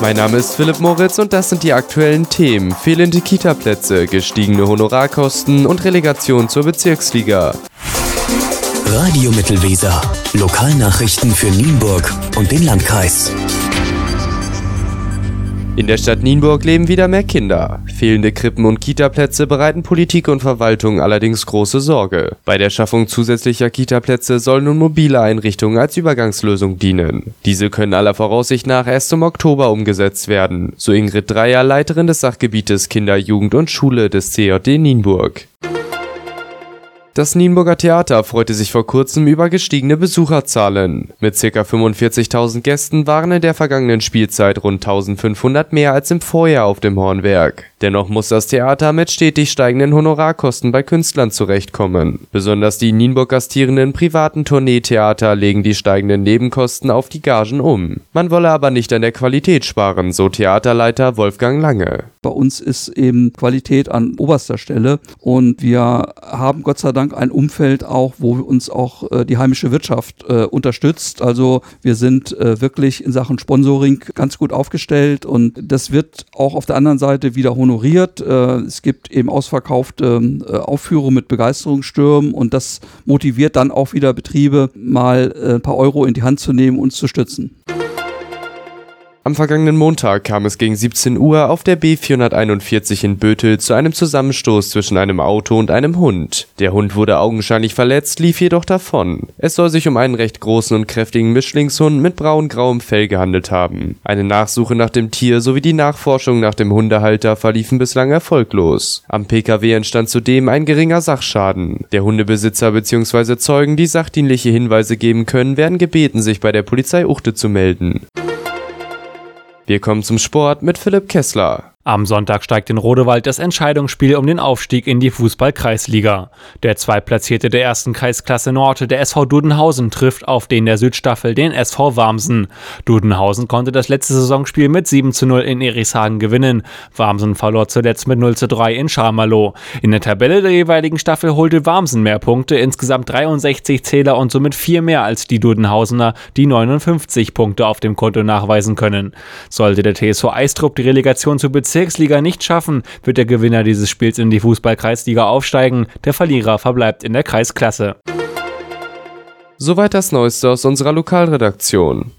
Mein Name ist Philipp Moritz und das sind die aktuellen Themen: fehlende Kita-Plätze, gestiegene Honorarkosten und Relegation zur Bezirksliga. Radio Mittelweser. Lokalnachrichten für Nienburg und den Landkreis. In der Stadt Nienburg leben wieder mehr Kinder. Fehlende Krippen und Kitaplätze bereiten Politik und Verwaltung allerdings große Sorge. Bei der Schaffung zusätzlicher Kitaplätze sollen nun mobile Einrichtungen als Übergangslösung dienen. Diese können aller Voraussicht nach erst im Oktober umgesetzt werden, so Ingrid Dreier, Leiterin des Sachgebietes Kinder, Jugend und Schule des CJD Nienburg. Das Nienburger Theater freute sich vor kurzem über gestiegene Besucherzahlen. Mit ca. 45.000 Gästen waren in der vergangenen Spielzeit rund 1.500 mehr als im Vorjahr auf dem Hornwerk. Dennoch muss das Theater mit stetig steigenden Honorarkosten bei Künstlern zurechtkommen. Besonders die in Nienburg gastierenden privaten Tourneetheater legen die steigenden Nebenkosten auf die Gagen um. Man wolle aber nicht an der Qualität sparen, so Theaterleiter Wolfgang Lange. Bei uns ist eben Qualität an oberster Stelle und wir haben Gott sei Dank ein Umfeld auch, wo uns auch äh, die heimische Wirtschaft äh, unterstützt. Also wir sind äh, wirklich in Sachen Sponsoring ganz gut aufgestellt und das wird auch auf der anderen Seite wieder honoriert. Äh, es gibt eben ausverkaufte äh, Aufführungen mit Begeisterungsstürmen und das motiviert dann auch wieder Betriebe, mal äh, ein paar Euro in die Hand zu nehmen und uns zu stützen. Am vergangenen Montag kam es gegen 17 Uhr auf der B 441 in Bötel zu einem Zusammenstoß zwischen einem Auto und einem Hund. Der Hund wurde augenscheinlich verletzt, lief jedoch davon. Es soll sich um einen recht großen und kräftigen Mischlingshund mit braun-grauem Fell gehandelt haben. Eine Nachsuche nach dem Tier sowie die Nachforschung nach dem Hundehalter verliefen bislang erfolglos. Am PKW entstand zudem ein geringer Sachschaden. Der Hundebesitzer bzw. Zeugen, die sachdienliche Hinweise geben können, werden gebeten, sich bei der Polizei Uchte zu melden. Wir kommen zum Sport mit Philipp Kessler. Am Sonntag steigt in Rodewald das Entscheidungsspiel um den Aufstieg in die Fußball-Kreisliga. Der Zweitplatzierte der ersten Kreisklasse Norte, der SV Dudenhausen, trifft auf den der Südstaffel, den SV Warmsen. Dudenhausen konnte das letzte Saisonspiel mit 7 zu 0 in Erichshagen gewinnen. Warmsen verlor zuletzt mit 0 zu 3 in Scharmalow. In der Tabelle der jeweiligen Staffel holte Warmsen mehr Punkte, insgesamt 63 Zähler und somit vier mehr als die Dudenhausener, die 59 Punkte auf dem Konto nachweisen können. Sollte der TSV Eistrup die Relegation zu beziehen, Bezirksliga nicht schaffen, wird der Gewinner dieses Spiels in die Fußball-Kreisliga aufsteigen. Der Verlierer verbleibt in der Kreisklasse. Soweit das Neueste aus unserer Lokalredaktion.